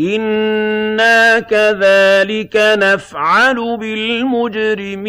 إِنَّا كَذَٰلِكَ نَفْعَلُ بِالْمُجْرِمِينَ